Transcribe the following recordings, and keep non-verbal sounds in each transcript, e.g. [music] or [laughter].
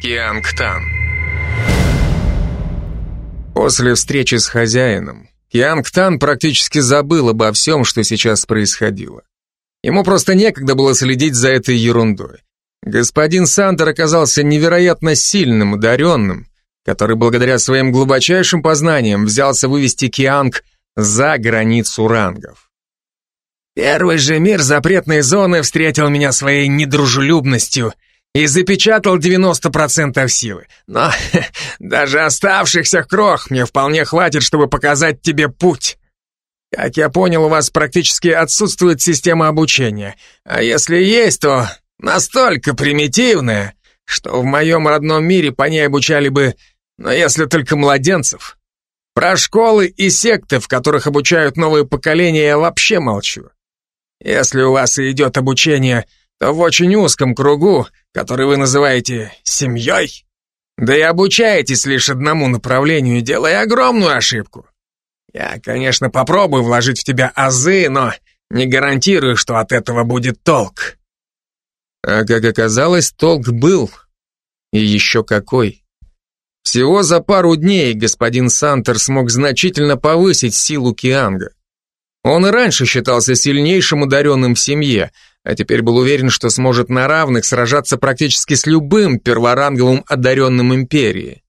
Киангтан После встречи с хозяином, Киангтан практически забыл обо всем, что сейчас происходило. Ему просто некогда было следить за этой ерундой. Господин Сандер оказался невероятно сильным, одаренным, который благодаря своим глубочайшим познаниям взялся вывести Кианг за границу рангов. Первый же мир запретной зоны встретил меня своей недружелюбностью и запечатал 90% силы. Но [laughs] даже оставшихся крох мне вполне хватит, чтобы показать тебе путь. Как я понял, у вас практически отсутствует система обучения. А если есть, то настолько примитивная, что в моем родном мире по ней обучали бы но если только младенцев. Про школы и секты, в которых обучают новые поколения, я вообще молчу. Если у вас и идет обучение, то в очень узком кругу, который вы называете семьей. Да и обучаетесь лишь одному направлению, делая огромную ошибку. Я, конечно, попробую вложить в тебя азы, но не гарантирую, что от этого будет толк. А как оказалось, толк был. И еще какой. Всего за пару дней господин Сантер смог значительно повысить силу Кианга. Он и раньше считался сильнейшим ударенным в семье, а теперь был уверен, что сможет на равных сражаться практически с любым перворанговым одаренным империи.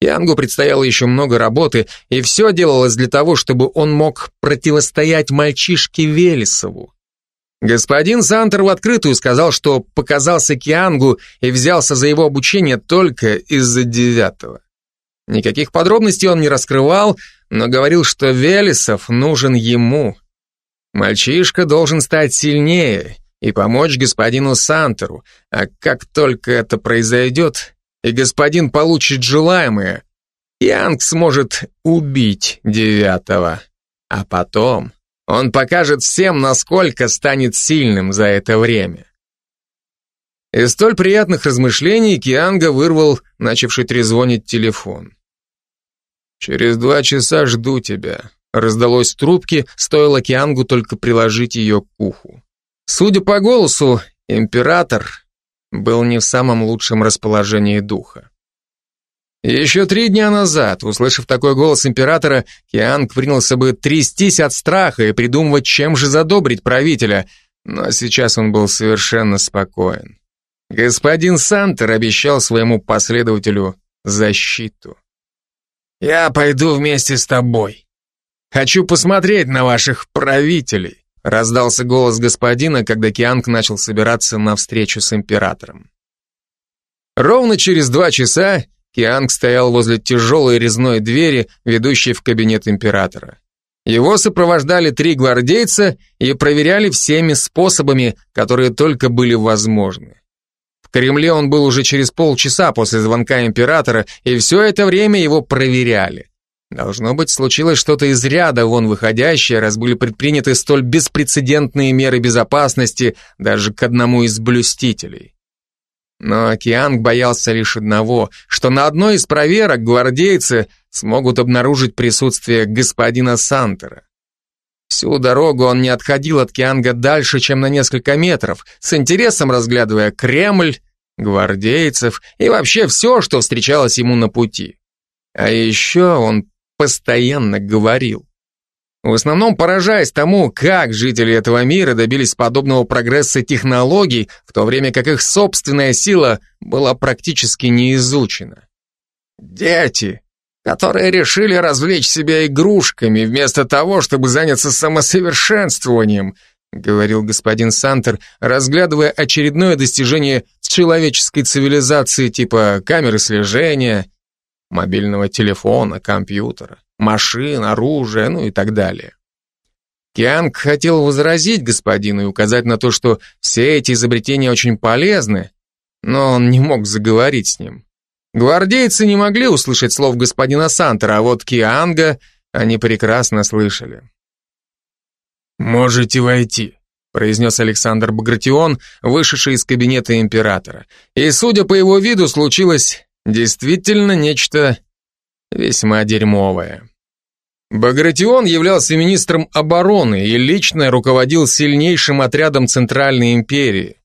Янгу предстояло еще много работы, и все делалось для того, чтобы он мог противостоять мальчишке Велесову. Господин Сантер в открытую сказал, что показался Киангу и взялся за его обучение только из-за девятого. Никаких подробностей он не раскрывал, но говорил, что Велесов нужен ему. Мальчишка должен стать сильнее и помочь господину Сантеру, а как только это произойдет, и господин получит желаемое, Янг сможет убить девятого. А потом он покажет всем, насколько станет сильным за это время. Из столь приятных размышлений Кианга вырвал начавший трезвонить телефон. «Через два часа жду тебя», — раздалось в трубке, стоило Киангу только приложить ее к уху. Судя по голосу, император был не в самом лучшем расположении духа. Еще три дня назад, услышав такой голос императора, Кианг принялся бы трястись от страха и придумывать, чем же задобрить правителя, но сейчас он был совершенно спокоен. Господин Сантер обещал своему последователю защиту. «Я пойду вместе с тобой. Хочу посмотреть на ваших правителей», раздался голос господина, когда Кианг начал собираться на встречу с императором. Ровно через два часа Кианг стоял возле тяжелой резной двери, ведущей в кабинет императора. Его сопровождали три гвардейца и проверяли всеми способами, которые только были возможны. В Кремле он был уже через полчаса после звонка императора, и все это время его проверяли. Должно быть, случилось что-то из ряда вон выходящее, раз были предприняты столь беспрецедентные меры безопасности даже к одному из блюстителей. Но Кианг боялся лишь одного, что на одной из проверок гвардейцы смогут обнаружить присутствие господина Сантера. Всю дорогу он не отходил от Кианга дальше, чем на несколько метров, с интересом разглядывая Кремль, гвардейцев и вообще все, что встречалось ему на пути. А еще он постоянно говорил. В основном поражаясь тому, как жители этого мира добились подобного прогресса технологий, в то время как их собственная сила была практически не изучена. Дети, которые решили развлечь себя игрушками вместо того, чтобы заняться самосовершенствованием, говорил господин Сантер, разглядывая очередное достижение человеческой цивилизации типа камеры слежения, мобильного телефона, компьютера машин, оружия, ну и так далее. Кианг хотел возразить господину и указать на то, что все эти изобретения очень полезны, но он не мог заговорить с ним. Гвардейцы не могли услышать слов господина Сантера, а вот Кианга они прекрасно слышали. «Можете войти», — произнес Александр Багратион, вышедший из кабинета императора. И, судя по его виду, случилось действительно нечто весьма дерьмовое. Багратион являлся министром обороны и лично руководил сильнейшим отрядом Центральной империи.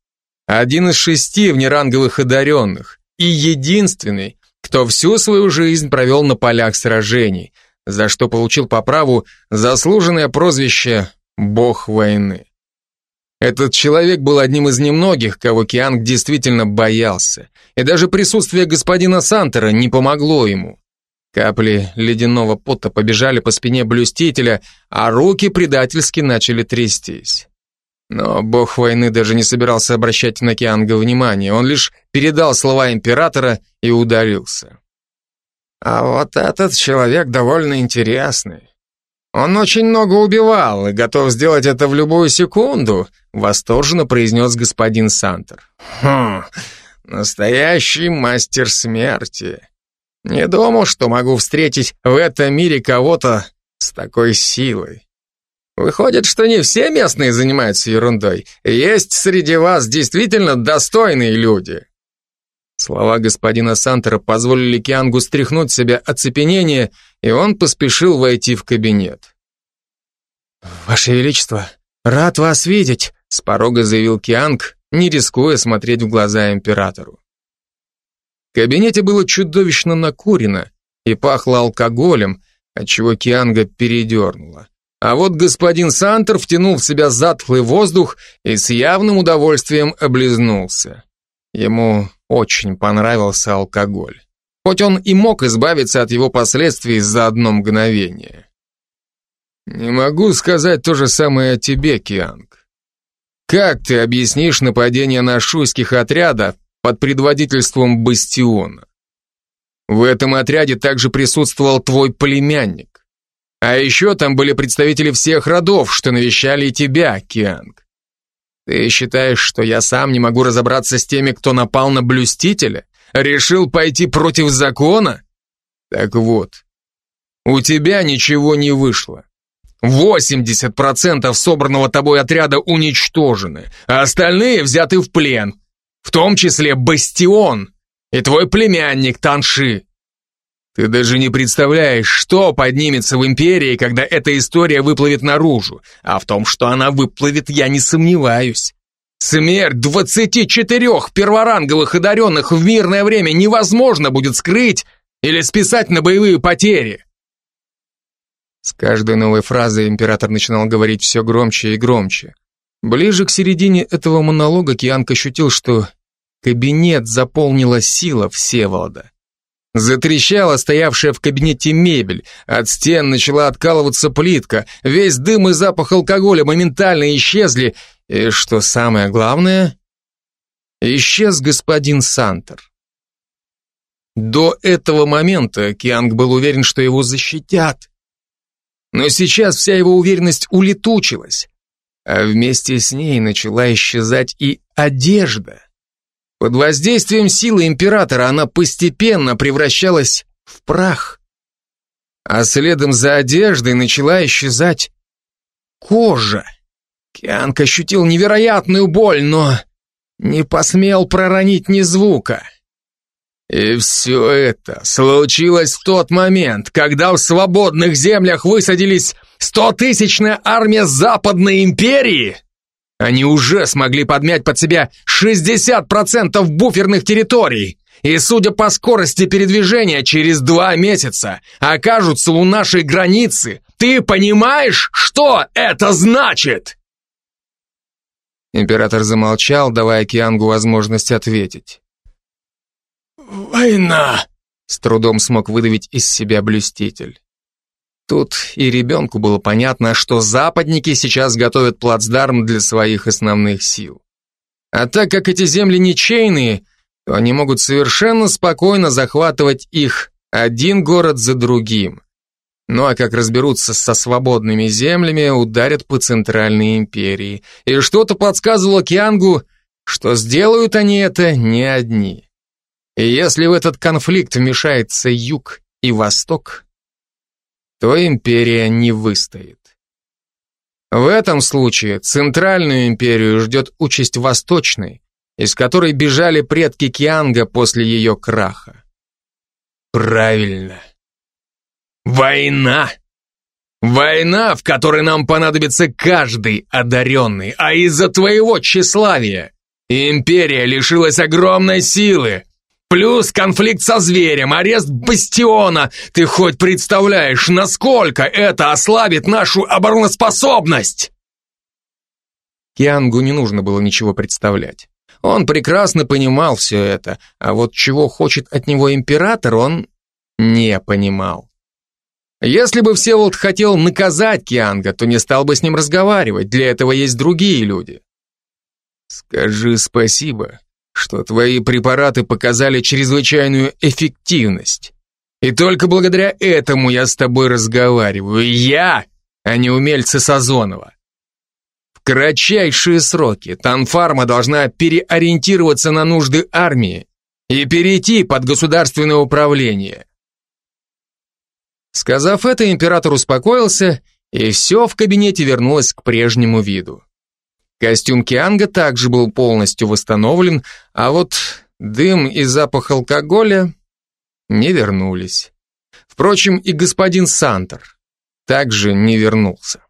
Один из шести внеранговых одаренных, и единственный, кто всю свою жизнь провел на полях сражений, за что получил по праву заслуженное прозвище «Бог войны». Этот человек был одним из немногих, кого Кианг действительно боялся, и даже присутствие господина Сантера не помогло ему. Капли ледяного пота побежали по спине блюстителя, а руки предательски начали трястись. Но бог войны даже не собирался обращать на Кианга внимание, он лишь передал слова императора и удалился. А вот этот человек довольно интересный. Он очень много убивал и готов сделать это в любую секунду, восторженно произнес господин Сантер. Хм, настоящий мастер смерти. Не думал, что могу встретить в этом мире кого-то с такой силой. Выходит, что не все местные занимаются ерундой. Есть среди вас действительно достойные люди. Слова господина Сантера позволили Киангу стряхнуть себя оцепенение, и он поспешил войти в кабинет. «Ваше Величество, рад вас видеть», — с порога заявил Кианг, не рискуя смотреть в глаза императору. В кабинете было чудовищно накурено и пахло алкоголем, отчего Кианга передернуло. А вот господин Сантер втянул в себя затхлый воздух и с явным удовольствием облизнулся. Ему очень понравился алкоголь. Хоть он и мог избавиться от его последствий за одно мгновение. Не могу сказать то же самое о тебе, Кианг. Как ты объяснишь нападение на шуйских отрядов под предводительством Бастиона. В этом отряде также присутствовал твой племянник. А еще там были представители всех родов, что навещали тебя, Кианг. Ты считаешь, что я сам не могу разобраться с теми, кто напал на блюстителя? Решил пойти против закона? Так вот, у тебя ничего не вышло. 80% собранного тобой отряда уничтожены, а остальные взяты в плен, в том числе Бастион и твой племянник Танши. Ты даже не представляешь, что поднимется в империи, когда эта история выплывет наружу, а в том, что она выплывет, я не сомневаюсь. Смерть 24 перворанговых одаренных в мирное время невозможно будет скрыть или списать на боевые потери. С каждой новой фразой император начинал говорить все громче и громче. Ближе к середине этого монолога Кианг ощутил, что кабинет заполнила сила Всеволода. Затрещала стоявшая в кабинете мебель, от стен начала откалываться плитка, весь дым и запах алкоголя моментально исчезли, и, что самое главное, исчез господин Сантер. До этого момента Кианг был уверен, что его защитят. Но сейчас вся его уверенность улетучилась а вместе с ней начала исчезать и одежда. Под воздействием силы императора она постепенно превращалась в прах. А следом за одеждой начала исчезать кожа. Кианг ощутил невероятную боль, но не посмел проронить ни звука. И все это случилось в тот момент, когда в свободных землях высадились стотысячная армия Западной империи. Они уже смогли подмять под себя 60% буферных территорий. И, судя по скорости передвижения, через два месяца окажутся у нашей границы. Ты понимаешь, что это значит? Император замолчал, давая Киангу возможность ответить. «Война!» — с трудом смог выдавить из себя блюститель. Тут и ребенку было понятно, что западники сейчас готовят плацдарм для своих основных сил. А так как эти земли ничейные, то они могут совершенно спокойно захватывать их один город за другим. Ну а как разберутся со свободными землями, ударят по Центральной империи. И что-то подсказывало Киангу, что сделают они это не одни. И если в этот конфликт вмешается Юг и Восток, то империя не выстоит. В этом случае Центральную империю ждет участь Восточной, из которой бежали предки Кианга после ее краха. Правильно. Война! Война, в которой нам понадобится каждый одаренный, а из-за твоего тщеславия империя лишилась огромной силы, Плюс конфликт со зверем, арест бастиона. Ты хоть представляешь, насколько это ослабит нашу обороноспособность? Киангу не нужно было ничего представлять. Он прекрасно понимал все это, а вот чего хочет от него император, он не понимал. Если бы Всеволод хотел наказать Кианга, то не стал бы с ним разговаривать, для этого есть другие люди. Скажи спасибо, что твои препараты показали чрезвычайную эффективность. И только благодаря этому я с тобой разговариваю. Я, а не умельцы Сазонова кратчайшие сроки Танфарма должна переориентироваться на нужды армии и перейти под государственное управление. Сказав это, император успокоился, и все в кабинете вернулось к прежнему виду. Костюм Кианга также был полностью восстановлен, а вот дым и запах алкоголя не вернулись. Впрочем, и господин Сантер также не вернулся.